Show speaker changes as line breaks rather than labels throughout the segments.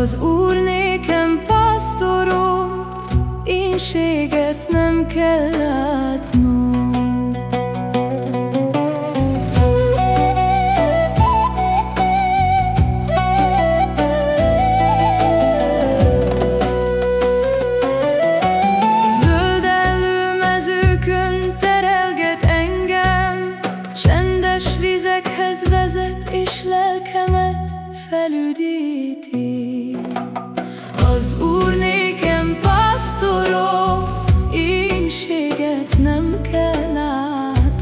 az út. kell látnom. Zöld mezőkön terelget engem Csendes vizekhez vezet és lelkemet felüdít.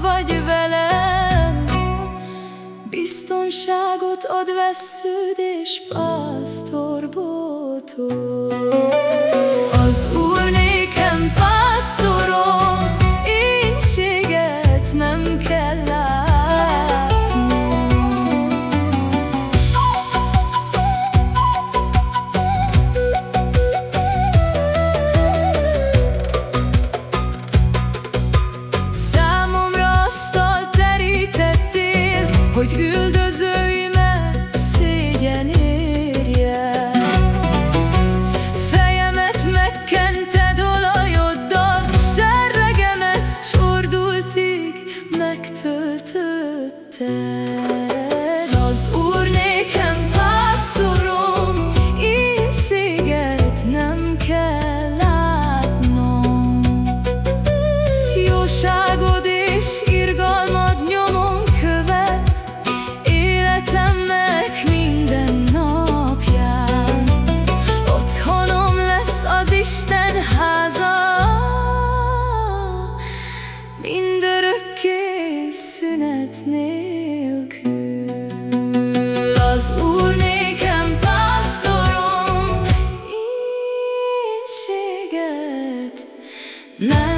vagy velem. Biztonságot ad vesződ és pásztorbótól hogy üldöz 难